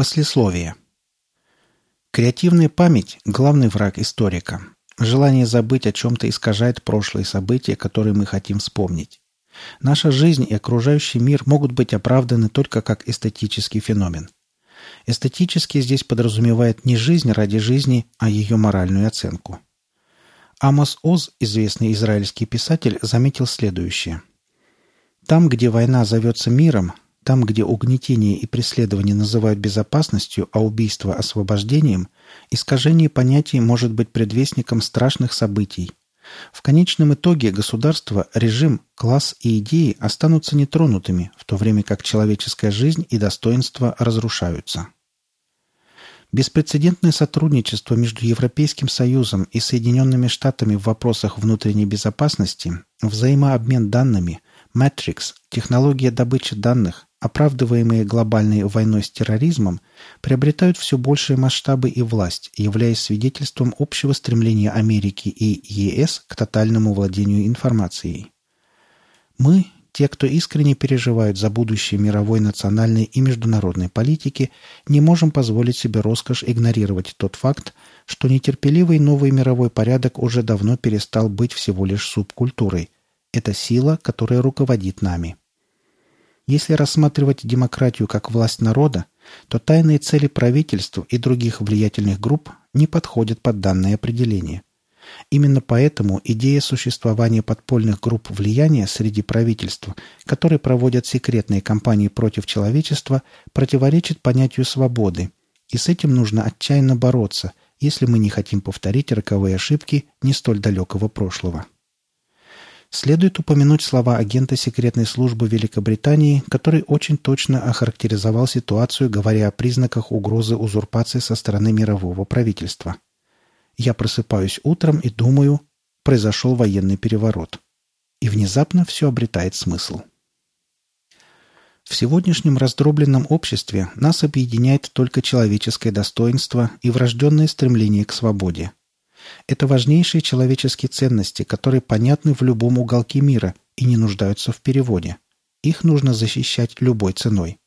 Послесловие. Креативная память – главный враг историка. Желание забыть о чем-то искажает прошлые события, которые мы хотим вспомнить. Наша жизнь и окружающий мир могут быть оправданы только как эстетический феномен. Эстетически здесь подразумевает не жизнь ради жизни, а ее моральную оценку. Амос Оз, известный израильский писатель, заметил следующее. «Там, где война зовется миром, там, где угнетение и преследование называют безопасностью, а убийство – освобождением, искажение понятий может быть предвестником страшных событий, в конечном итоге государство, режим, класс и идеи останутся нетронутыми, в то время как человеческая жизнь и достоинство разрушаются. Беспрецедентное сотрудничество между Европейским Союзом и Соединенными Штатами в вопросах внутренней безопасности, взаимообмен данными, Matrix, технология добычи данных, оправдываемые глобальной войной с терроризмом, приобретают все большие масштабы и власть, являясь свидетельством общего стремления Америки и ЕС к тотальному владению информацией. Мы, те, кто искренне переживают за будущее мировой национальной и международной политики, не можем позволить себе роскошь игнорировать тот факт, что нетерпеливый новый мировой порядок уже давно перестал быть всего лишь субкультурой. Это сила, которая руководит нами. Если рассматривать демократию как власть народа, то тайные цели правительства и других влиятельных групп не подходят под данное определение. Именно поэтому идея существования подпольных групп влияния среди правительства, которые проводят секретные кампании против человечества, противоречит понятию свободы, и с этим нужно отчаянно бороться, если мы не хотим повторить роковые ошибки не столь далекого прошлого. Следует упомянуть слова агента секретной службы Великобритании, который очень точно охарактеризовал ситуацию, говоря о признаках угрозы узурпации со стороны мирового правительства. «Я просыпаюсь утром и думаю, произошел военный переворот». И внезапно все обретает смысл. В сегодняшнем раздробленном обществе нас объединяет только человеческое достоинство и врожденное стремление к свободе – это важнейшие человеческие ценности, которые понятны в любом уголке мира и не нуждаются в переводе. Их нужно защищать любой ценой.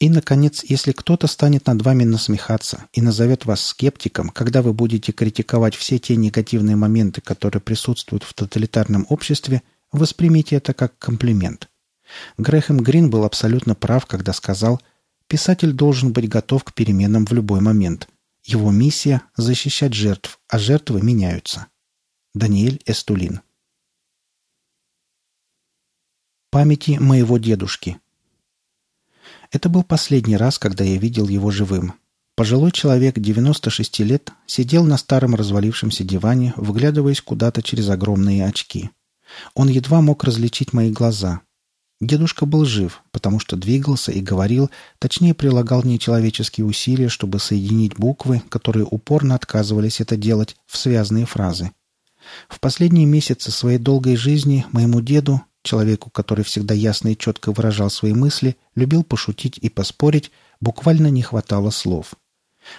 И, наконец, если кто-то станет над вами насмехаться и назовет вас скептиком, когда вы будете критиковать все те негативные моменты, которые присутствуют в тоталитарном обществе, воспримите это как комплимент. Грэхэм Грин был абсолютно прав, когда сказал, писатель должен быть готов к переменам в любой момент. Его миссия – защищать жертв, а жертвы меняются. Даниэль Эстулин Памяти моего дедушки Это был последний раз, когда я видел его живым. Пожилой человек 96 лет сидел на старом развалившемся диване, вглядываясь куда-то через огромные очки. Он едва мог различить мои глаза – Дедушка был жив, потому что двигался и говорил, точнее прилагал нечеловеческие усилия, чтобы соединить буквы, которые упорно отказывались это делать, в связанные фразы. В последние месяцы своей долгой жизни моему деду, человеку, который всегда ясно и четко выражал свои мысли, любил пошутить и поспорить, буквально не хватало слов.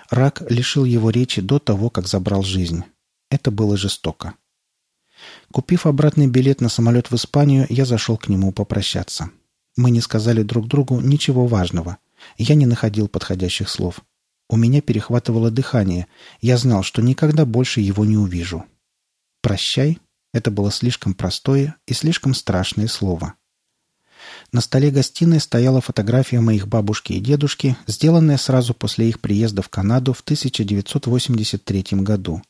Рак лишил его речи до того, как забрал жизнь. Это было жестоко. Купив обратный билет на самолет в Испанию, я зашел к нему попрощаться. Мы не сказали друг другу ничего важного. Я не находил подходящих слов. У меня перехватывало дыхание. Я знал, что никогда больше его не увижу. «Прощай» — это было слишком простое и слишком страшное слово. На столе гостиной стояла фотография моих бабушки и дедушки, сделанная сразу после их приезда в Канаду в 1983 году.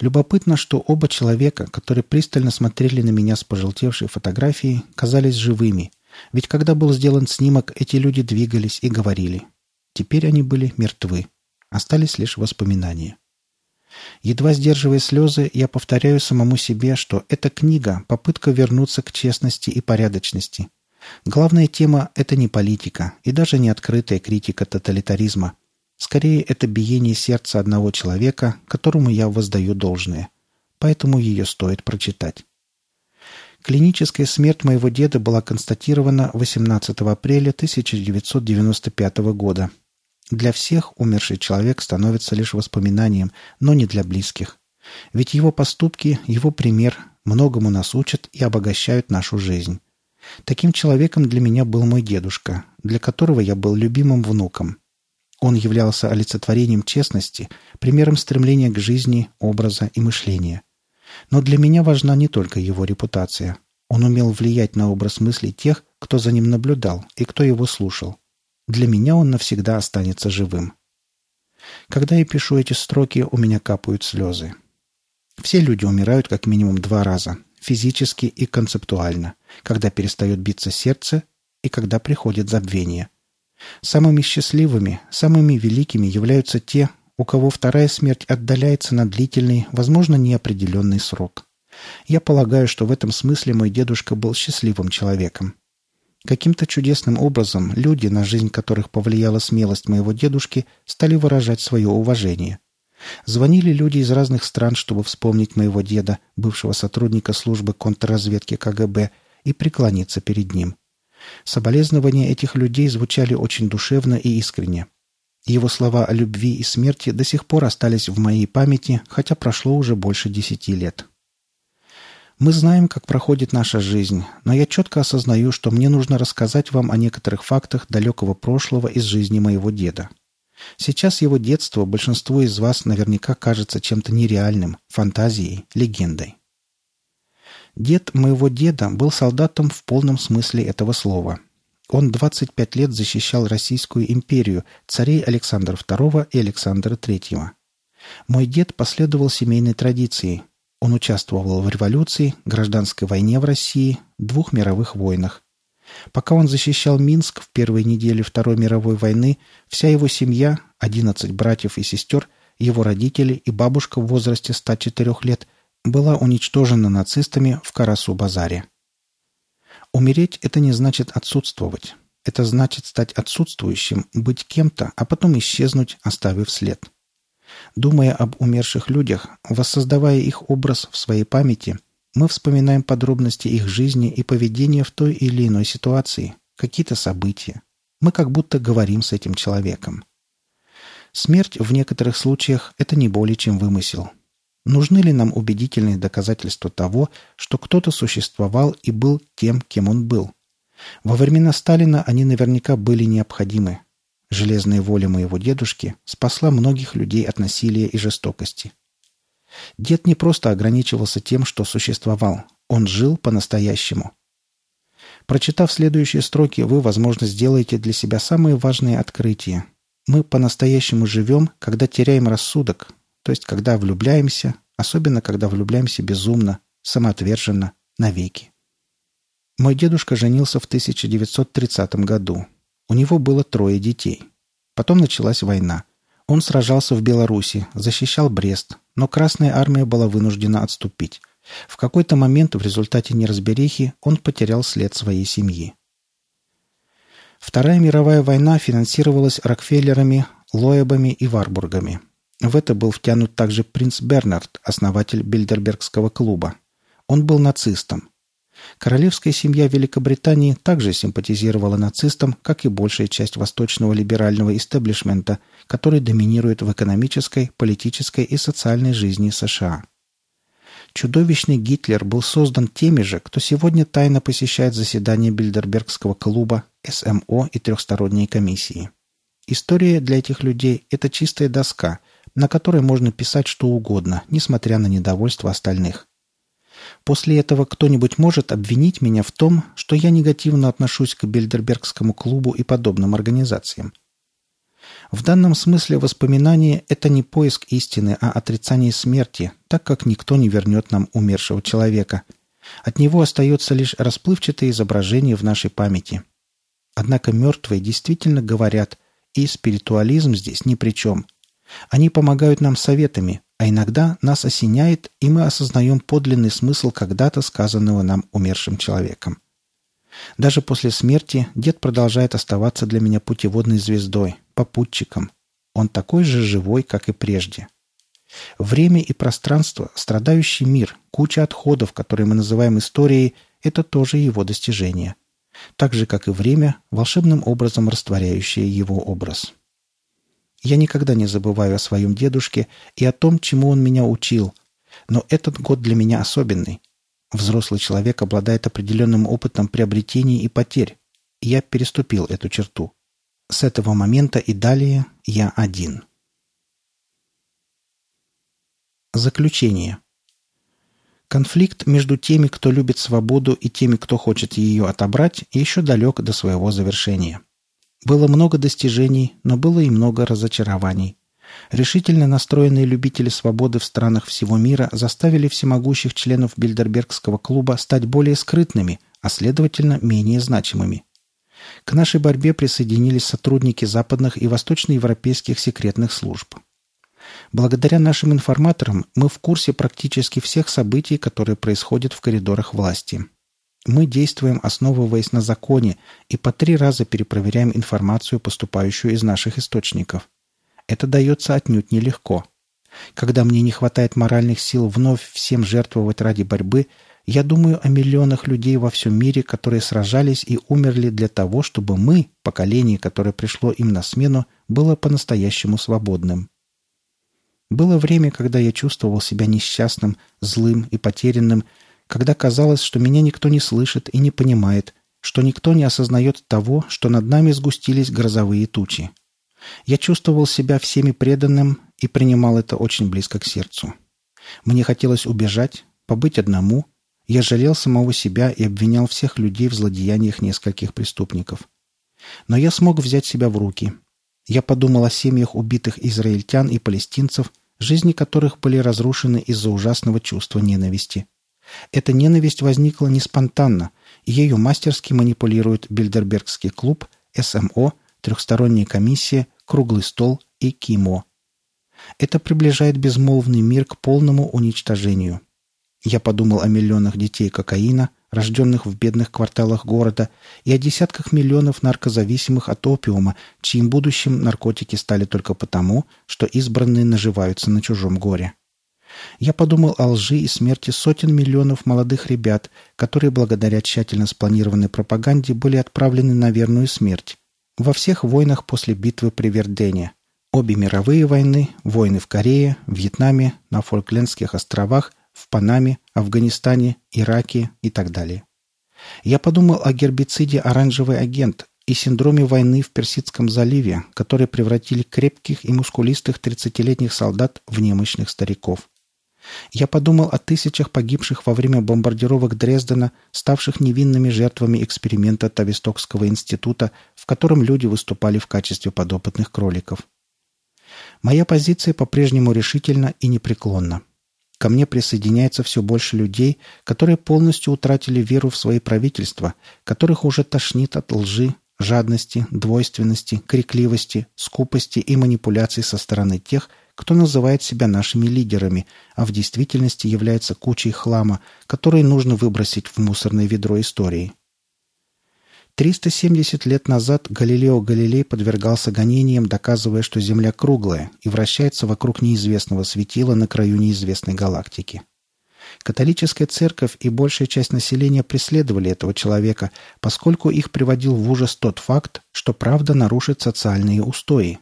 Любопытно, что оба человека, которые пристально смотрели на меня с пожелтевшей фотографией, казались живыми. Ведь когда был сделан снимок, эти люди двигались и говорили. Теперь они были мертвы. Остались лишь воспоминания. Едва сдерживая слезы, я повторяю самому себе, что эта книга – попытка вернуться к честности и порядочности. Главная тема – это не политика и даже не открытая критика тоталитаризма. Скорее, это биение сердца одного человека, которому я воздаю должное. Поэтому ее стоит прочитать. Клиническая смерть моего деда была констатирована 18 апреля 1995 года. Для всех умерший человек становится лишь воспоминанием, но не для близких. Ведь его поступки, его пример многому нас учат и обогащают нашу жизнь. Таким человеком для меня был мой дедушка, для которого я был любимым внуком. Он являлся олицетворением честности, примером стремления к жизни, образа и мышления. Но для меня важна не только его репутация. Он умел влиять на образ мыслей тех, кто за ним наблюдал и кто его слушал. Для меня он навсегда останется живым. Когда я пишу эти строки, у меня капают слезы. Все люди умирают как минимум два раза, физически и концептуально, когда перестает биться сердце и когда приходит забвение. Самыми счастливыми, самыми великими являются те, у кого вторая смерть отдаляется на длительный, возможно, неопределенный срок. Я полагаю, что в этом смысле мой дедушка был счастливым человеком. Каким-то чудесным образом люди, на жизнь которых повлияла смелость моего дедушки, стали выражать свое уважение. Звонили люди из разных стран, чтобы вспомнить моего деда, бывшего сотрудника службы контрразведки КГБ, и преклониться перед ним. Соболезнования этих людей звучали очень душевно и искренне. Его слова о любви и смерти до сих пор остались в моей памяти, хотя прошло уже больше десяти лет. Мы знаем, как проходит наша жизнь, но я четко осознаю, что мне нужно рассказать вам о некоторых фактах далекого прошлого из жизни моего деда. Сейчас его детство большинству из вас наверняка кажется чем-то нереальным, фантазией, легендой. Дед моего деда был солдатом в полном смысле этого слова. Он 25 лет защищал Российскую империю, царей Александра II и Александра III. Мой дед последовал семейной традиции, он участвовал в революции, гражданской войне в России, двух мировых войнах. Пока он защищал Минск в первой неделе Второй мировой войны, вся его семья, 11 братьев и сестер, его родители и бабушка в возрасте 104 лет, была уничтожена нацистами в Карасу-базаре. Умереть – это не значит отсутствовать. Это значит стать отсутствующим, быть кем-то, а потом исчезнуть, оставив след. Думая об умерших людях, воссоздавая их образ в своей памяти, мы вспоминаем подробности их жизни и поведения в той или иной ситуации, какие-то события. Мы как будто говорим с этим человеком. Смерть в некоторых случаях – это не более чем вымысел. Нужны ли нам убедительные доказательства того, что кто-то существовал и был тем, кем он был? Во времена Сталина они наверняка были необходимы, Железная воля моего дедушки спасла многих людей от насилия и жестокости. Дед не просто ограничивался тем, что существовал. Он жил по-настоящему. Прочитав следующие строки, вы, возможно, сделаете для себя самые важные открытия. Мы по-настоящему живем, когда теряем рассудок, то есть когда влюбляемся, особенно когда влюбляемся безумно, самоотверженно, навеки. Мой дедушка женился в 1930 году. У него было трое детей. Потом началась война. Он сражался в Беларуси, защищал Брест, но Красная Армия была вынуждена отступить. В какой-то момент в результате неразберихи он потерял след своей семьи. Вторая мировая война финансировалась Рокфеллерами, Лоебами и Варбургами. В это был втянут также принц Бернард, основатель Бильдербергского клуба. Он был нацистом. Королевская семья Великобритании также симпатизировала нацистам, как и большая часть восточного либерального истеблишмента, который доминирует в экономической, политической и социальной жизни США. Чудовищный Гитлер был создан теми же, кто сегодня тайно посещает заседания Бильдербергского клуба, СМО и трехсторонней комиссии. История для этих людей – это чистая доска, на которой можно писать что угодно, несмотря на недовольство остальных. После этого кто-нибудь может обвинить меня в том, что я негативно отношусь к Бильдербергскому клубу и подобным организациям. В данном смысле воспоминание – это не поиск истины, а отрицание смерти, так как никто не вернет нам умершего человека. От него остается лишь расплывчатое изображение в нашей памяти. Однако мертвые действительно говорят, и спиритуализм здесь ни при чем. Они помогают нам советами, а иногда нас осеняет, и мы осознаем подлинный смысл когда-то сказанного нам умершим человеком. Даже после смерти дед продолжает оставаться для меня путеводной звездой, попутчиком. Он такой же живой, как и прежде. Время и пространство, страдающий мир, куча отходов, которые мы называем историей, это тоже его достижение. Так же, как и время, волшебным образом растворяющее его образ. Я никогда не забываю о своем дедушке и о том, чему он меня учил. Но этот год для меня особенный. Взрослый человек обладает определенным опытом приобретений и потерь. я переступил эту черту. С этого момента и далее я один. Заключение. Конфликт между теми, кто любит свободу, и теми, кто хочет ее отобрать, еще далек до своего завершения. Было много достижений, но было и много разочарований. Решительно настроенные любители свободы в странах всего мира заставили всемогущих членов Бильдербергского клуба стать более скрытными, а следовательно менее значимыми. К нашей борьбе присоединились сотрудники западных и восточноевропейских секретных служб. Благодаря нашим информаторам мы в курсе практически всех событий, которые происходят в коридорах власти. Мы действуем, основываясь на законе, и по три раза перепроверяем информацию, поступающую из наших источников. Это дается отнюдь нелегко. Когда мне не хватает моральных сил вновь всем жертвовать ради борьбы, я думаю о миллионах людей во всем мире, которые сражались и умерли для того, чтобы мы, поколение, которое пришло им на смену, было по-настоящему свободным. Было время, когда я чувствовал себя несчастным, злым и потерянным, когда казалось, что меня никто не слышит и не понимает, что никто не осознает того, что над нами сгустились грозовые тучи. Я чувствовал себя всеми преданным и принимал это очень близко к сердцу. Мне хотелось убежать, побыть одному. Я жалел самого себя и обвинял всех людей в злодеяниях нескольких преступников. Но я смог взять себя в руки. Я подумал о семьях убитых израильтян и палестинцев, жизни которых были разрушены из-за ужасного чувства ненависти. Эта ненависть возникла не спонтанно, ею мастерски манипулирует Бильдербергский клуб, СМО, трехсторонняя комиссия, круглый стол и КИМО. Это приближает безмолвный мир к полному уничтожению. Я подумал о миллионах детей кокаина, рожденных в бедных кварталах города, и о десятках миллионов наркозависимых от опиума, чьим будущим наркотики стали только потому, что избранные наживаются на чужом горе. Я подумал о лжи и смерти сотен миллионов молодых ребят, которые благодаря тщательно спланированной пропаганде были отправлены на верную смерть. Во всех войнах после битвы при Вердене. Обе мировые войны, войны в Корее, Вьетнаме, на Фолклендских островах, в Панаме, Афганистане, Ираке и так далее. Я подумал о гербициде «Оранжевый агент» и синдроме войны в Персидском заливе, которые превратили крепких и мускулистых 30-летних солдат в немощных стариков. Я подумал о тысячах погибших во время бомбардировок Дрездена, ставших невинными жертвами эксперимента Тавистокского института, в котором люди выступали в качестве подопытных кроликов. Моя позиция по-прежнему решительна и непреклонна. Ко мне присоединяется все больше людей, которые полностью утратили веру в свои правительства, которых уже тошнит от лжи, жадности, двойственности, крикливости, скупости и манипуляций со стороны тех, кто называет себя нашими лидерами, а в действительности является кучей хлама, который нужно выбросить в мусорное ведро истории. 370 лет назад Галилео Галилей подвергался гонениям, доказывая, что Земля круглая и вращается вокруг неизвестного светила на краю неизвестной галактики. Католическая церковь и большая часть населения преследовали этого человека, поскольку их приводил в ужас тот факт, что правда нарушит социальные устои.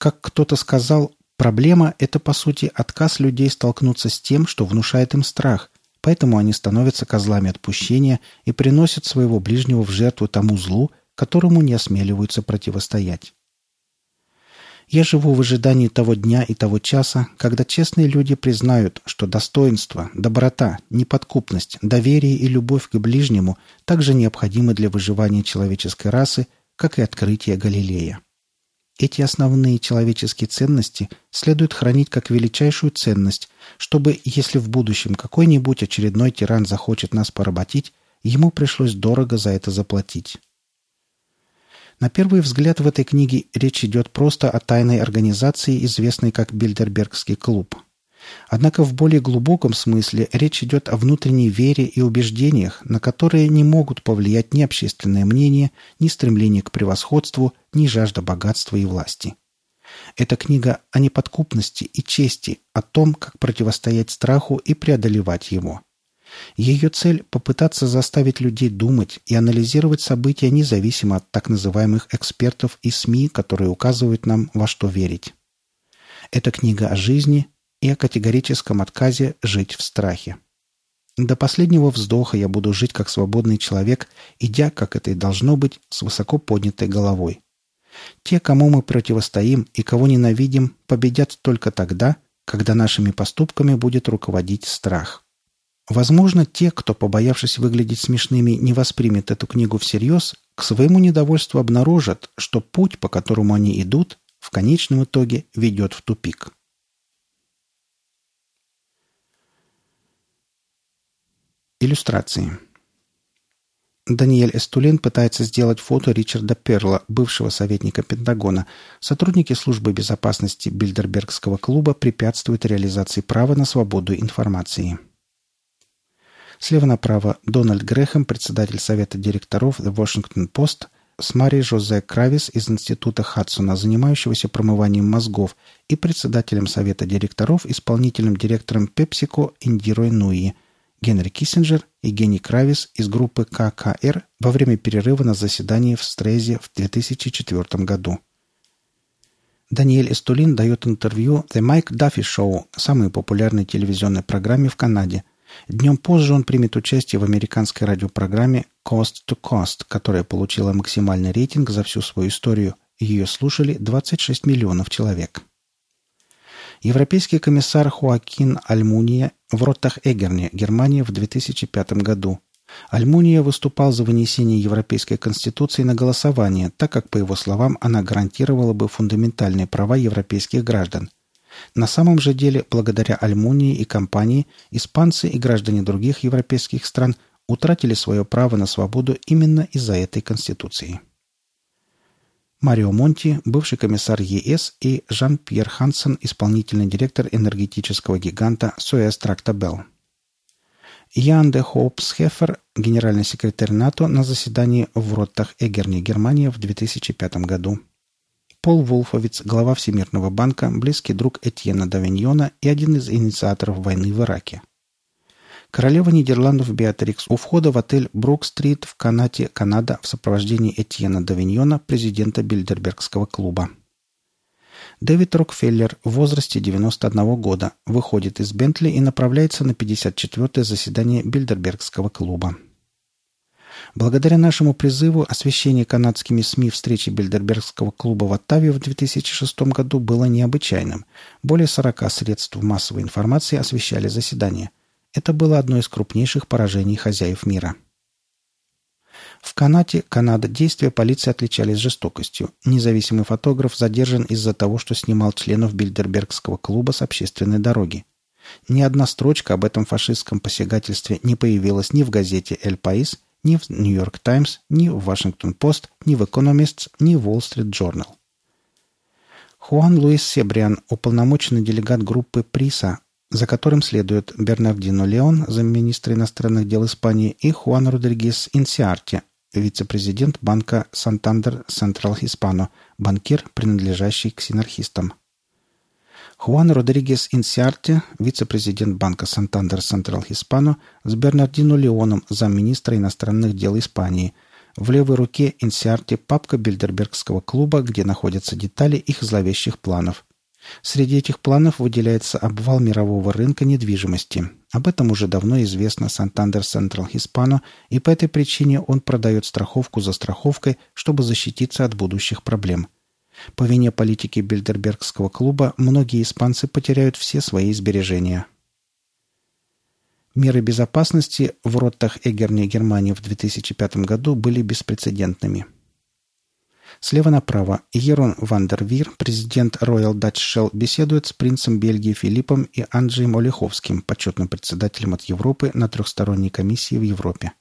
Как кто-то сказал, проблема – это, по сути, отказ людей столкнуться с тем, что внушает им страх, поэтому они становятся козлами отпущения и приносят своего ближнего в жертву тому злу, которому не осмеливаются противостоять. Я живу в ожидании того дня и того часа, когда честные люди признают, что достоинство, доброта, неподкупность, доверие и любовь к ближнему также необходимы для выживания человеческой расы, как и открытие Галилея. Эти основные человеческие ценности следует хранить как величайшую ценность, чтобы, если в будущем какой-нибудь очередной тиран захочет нас поработить, ему пришлось дорого за это заплатить. На первый взгляд в этой книге речь идет просто о тайной организации, известной как Бильдербергский клуб – Однако в более глубоком смысле речь идет о внутренней вере и убеждениях, на которые не могут повлиять ни общественное мнение, ни стремление к превосходству, ни жажда богатства и власти. Это книга о неподкупности и чести, о том, как противостоять страху и преодолевать его. Ее цель – попытаться заставить людей думать и анализировать события независимо от так называемых экспертов и СМИ, которые указывают нам, во что верить. Это книга о жизни, и о категорическом отказе жить в страхе. До последнего вздоха я буду жить как свободный человек, идя, как это и должно быть, с высоко поднятой головой. Те, кому мы противостоим и кого ненавидим, победят только тогда, когда нашими поступками будет руководить страх. Возможно, те, кто, побоявшись выглядеть смешными, не воспримет эту книгу всерьез, к своему недовольству обнаружат, что путь, по которому они идут, в конечном итоге ведет в тупик. Иллюстрации. Даниэль Эстулен пытается сделать фото Ричарда Перла, бывшего советника Пентагона. Сотрудники службы безопасности Бильдербергского клуба препятствуют реализации права на свободу информации. Слева направо Дональд Грэхэм, председатель совета директоров The Washington Post, с Марией Жозе Кравис из Института Хадсона, занимающегося промыванием мозгов, и председателем совета директоров, исполнительным директором PepsiCo Индирой Нуи – Генри Киссинджер и Генни Кравис из группы ККР во время перерыва на заседании в Стрезе в 2004 году. Даниэль Эстулин дает интервью The Mike Duffy Show, самой популярной телевизионной программе в Канаде. Днем позже он примет участие в американской радиопрограмме Coast to Coast, которая получила максимальный рейтинг за всю свою историю. Ее слушали 26 миллионов человек. Европейский комиссар Хуакин Альмуния в Роттах-Эгерне, Германия, в 2005 году. Альмуния выступал за вынесение Европейской Конституции на голосование, так как, по его словам, она гарантировала бы фундаментальные права европейских граждан. На самом же деле, благодаря Альмунии и компании, испанцы и граждане других европейских стран утратили свое право на свободу именно из-за этой Конституции. Марио Монти, бывший комиссар ЕС, и Жан-Пьер Хансен, исполнительный директор энергетического гиганта Суэс Трактабел. Ян де Хоупсхефер, генеральный секретарь НАТО на заседании в Роттах Эгерне, Германия в 2005 году. Пол Вулфовиц, глава Всемирного банка, близкий друг Этьена Давиньона и один из инициаторов войны в Ираке. Королева Нидерландов Беатрикс у входа в отель Брук-стрит в Канате, Канада в сопровождении Этьена Давиньона, президента Бильдербергского клуба. Дэвид Рокфеллер в возрасте 91 года выходит из Бентли и направляется на 54-е заседание Бильдербергского клуба. Благодаря нашему призыву освещение канадскими СМИ встречи Бильдербергского клуба в Оттаве в 2006 году было необычайным. Более 40 средств массовой информации освещали заседание – это было одно из крупнейших поражений хозяев мира. В Канаде, Канада, действия полиции отличались жестокостью. Независимый фотограф задержан из-за того, что снимал членов Бильдербергского клуба с общественной дороги. Ни одна строчка об этом фашистском посягательстве не появилась ни в газете «Эль Паис», ни в «Нью-Йорк Таймс», ни в «Вашингтон-Пост», ни в «Экономистс», ни в «Уолл-Стрит Джорнал». Хуан Луис Себриан, уполномоченный делегат группы «Приса», за которым следуют Бернардино Леон, замминистра иностранных дел Испании, и Хуан Родригес Инсиарти, вице-президент банка Сантандер Централ Хиспано, банкир, принадлежащий к синархистам. Хуан Родригес Инсиарти, вице-президент банка Сантандер Централ Хиспано, с Бернардино Леоном, замминистра иностранных дел Испании. В левой руке Инсиарти папка Бильдербергского клуба, где находятся детали их зловещих планов – Среди этих планов выделяется обвал мирового рынка недвижимости. Об этом уже давно известно Santander Central Hispano, и по этой причине он продает страховку за страховкой, чтобы защититься от будущих проблем. По вине политики Бильдербергского клуба многие испанцы потеряют все свои сбережения. Меры безопасности в Роттах Эгерне Германии в 2005 году были беспрецедентными – Слева направо Ерон Вандервир, президент Royal Dutch Shell, беседует с принцем Бельгии Филиппом и Анджеем Олеховским, почетным председателем от Европы на трехсторонней комиссии в Европе.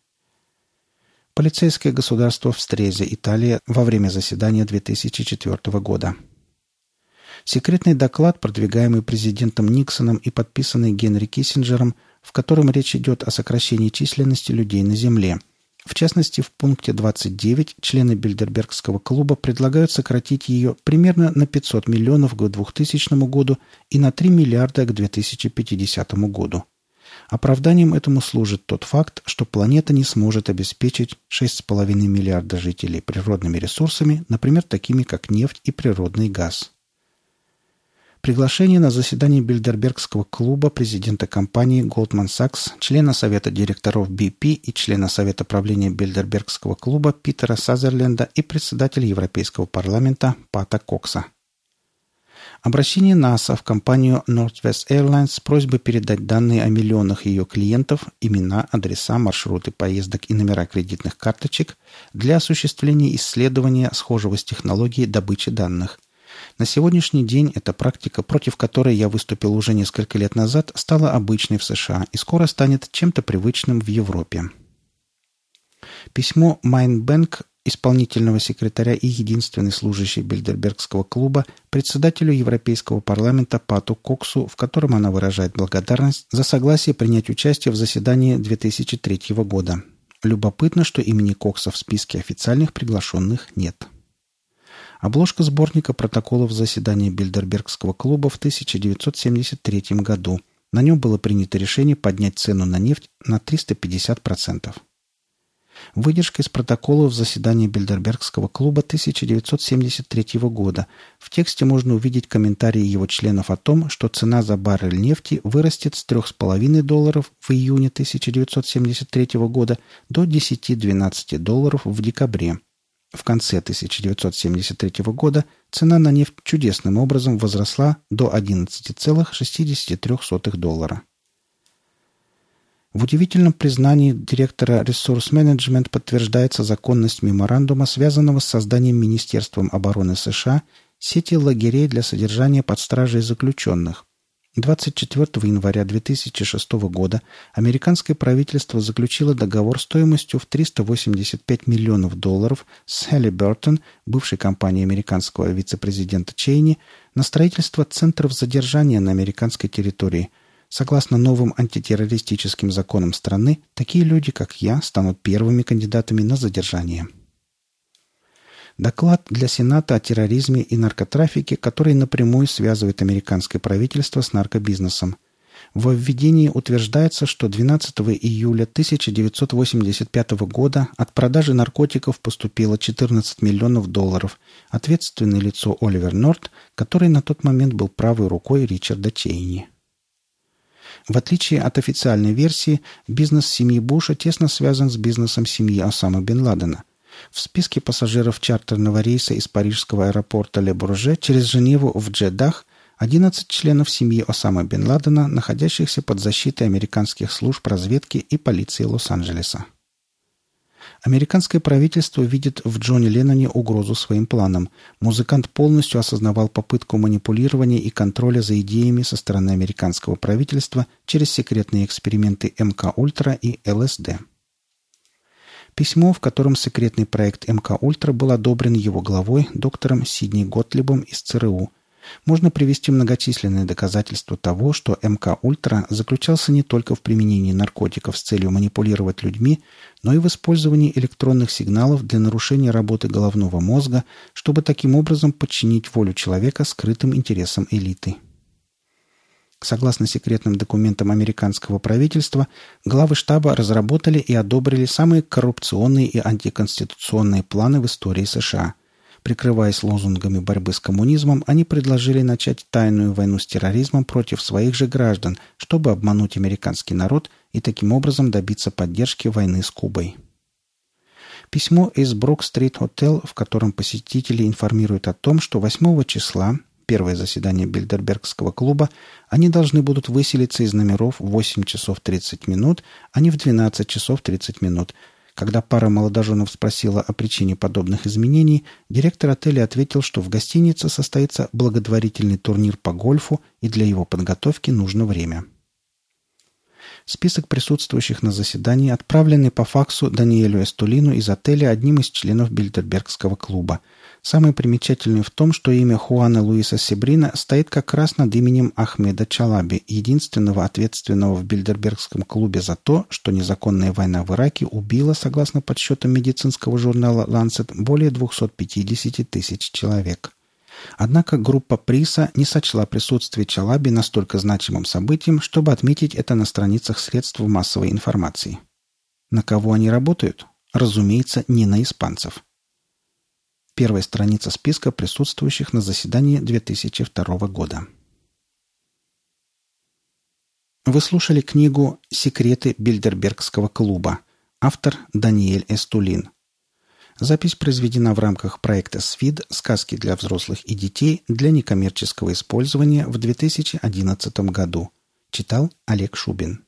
Полицейское государство в Стрезе, Италия, во время заседания 2004 года. Секретный доклад, продвигаемый президентом Никсоном и подписанный Генри Киссинджером, в котором речь идет о сокращении численности людей на Земле – в частности, в пункте 29 члены Бильдербергского клуба предлагают сократить ее примерно на 500 миллионов к 2000 году и на 3 миллиарда к 2050 году. Оправданием этому служит тот факт, что планета не сможет обеспечить 6,5 миллиарда жителей природными ресурсами, например, такими как нефть и природный газ. Приглашение на заседание Бильдербергского клуба президента компании Goldman Sachs, члена совета директоров BP и члена совета правления Бильдербергского клуба Питера Сазерленда и председателя Европейского парламента Пата Кокса. Обращение НАСА в компанию Northwest Airlines с просьбой передать данные о миллионах ее клиентов, имена, адреса, маршруты поездок и номера кредитных карточек для осуществления исследования схожего с технологией добычи данных – на сегодняшний день эта практика, против которой я выступил уже несколько лет назад, стала обычной в США и скоро станет чем-то привычным в Европе. Письмо Майнбэнк исполнительного секретаря и единственный служащий Бильдербергского клуба, председателю Европейского парламента Пату Коксу, в котором она выражает благодарность за согласие принять участие в заседании 2003 года. Любопытно, что имени Кокса в списке официальных приглашенных нет. Обложка сборника протоколов заседания Бильдербергского клуба в 1973 году. На нем было принято решение поднять цену на нефть на 350%. Выдержка из протоколов заседания Бильдербергского клуба 1973 года. В тексте можно увидеть комментарии его членов о том, что цена за баррель нефти вырастет с 3,5 долларов в июне 1973 года до 10-12 долларов в декабре. В конце 1973 года цена на нефть чудесным образом возросла до 11,63 доллара. В удивительном признании директора Resource Management подтверждается законность меморандума, связанного с созданием Министерством обороны США сети лагерей для содержания под стражей заключенных, 24 января 2006 года американское правительство заключило договор стоимостью в 385 миллионов долларов с Halliburton, бывшей компанией американского вице-президента Чейни, на строительство центров задержания на американской территории. Согласно новым антитеррористическим законам страны, такие люди, как я, станут первыми кандидатами на задержание. Доклад для Сената о терроризме и наркотрафике, который напрямую связывает американское правительство с наркобизнесом. Во введении утверждается, что 12 июля 1985 года от продажи наркотиков поступило 14 миллионов долларов. Ответственное лицо Оливер Норт, который на тот момент был правой рукой Ричарда Чейни. В отличие от официальной версии, бизнес семьи Буша тесно связан с бизнесом семьи Осама бен Ладена. В списке пассажиров чартерного рейса из парижского аэропорта Ле-Бурже через Женеву в Джедах 11 членов семьи Осама бен Ладена, находящихся под защитой американских служб разведки и полиции Лос-Анджелеса. Американское правительство видит в Джонни Ленноне угрозу своим планам. Музыкант полностью осознавал попытку манипулирования и контроля за идеями со стороны американского правительства через секретные эксперименты МК-Ультра и ЛСД. Письмо, в котором секретный проект МК «Ультра» был одобрен его главой, доктором Сидни Готлибом из ЦРУ. Можно привести многочисленные доказательства того, что МК «Ультра» заключался не только в применении наркотиков с целью манипулировать людьми, но и в использовании электронных сигналов для нарушения работы головного мозга, чтобы таким образом подчинить волю человека скрытым интересам элиты. Согласно секретным документам американского правительства, главы штаба разработали и одобрили самые коррупционные и антиконституционные планы в истории США. Прикрываясь лозунгами борьбы с коммунизмом, они предложили начать тайную войну с терроризмом против своих же граждан, чтобы обмануть американский народ и таким образом добиться поддержки войны с Кубой. Письмо из Брук-стрит Хотел, в котором посетители информируют о том, что 8 числа первое заседание Бильдербергского клуба, они должны будут выселиться из номеров в 8 часов 30 минут, а не в 12 часов 30 минут. Когда пара молодоженов спросила о причине подобных изменений, директор отеля ответил, что в гостинице состоится благотворительный турнир по гольфу, и для его подготовки нужно время. Список присутствующих на заседании, отправленный по факсу Даниэлю Эстулину из отеля одним из членов Бильдербергского клуба – Самое примечательное в том, что имя Хуана Луиса Себрина стоит как раз над именем Ахмеда Чалаби, единственного ответственного в Бильдербергском клубе за то, что незаконная война в Ираке убила, согласно подсчетам медицинского журнала «Ланцет», более 250 тысяч человек. Однако группа Приса не сочла присутствие Чалаби настолько значимым событием, чтобы отметить это на страницах средств массовой информации. На кого они работают? Разумеется, не на испанцев. Первая страница списка присутствующих на заседании 2002 года. Вы слушали книгу «Секреты Бильдербергского клуба». Автор Даниэль Эстулин. Запись произведена в рамках проекта «СВИД. Сказки для взрослых и детей для некоммерческого использования» в 2011 году. Читал Олег Шубин.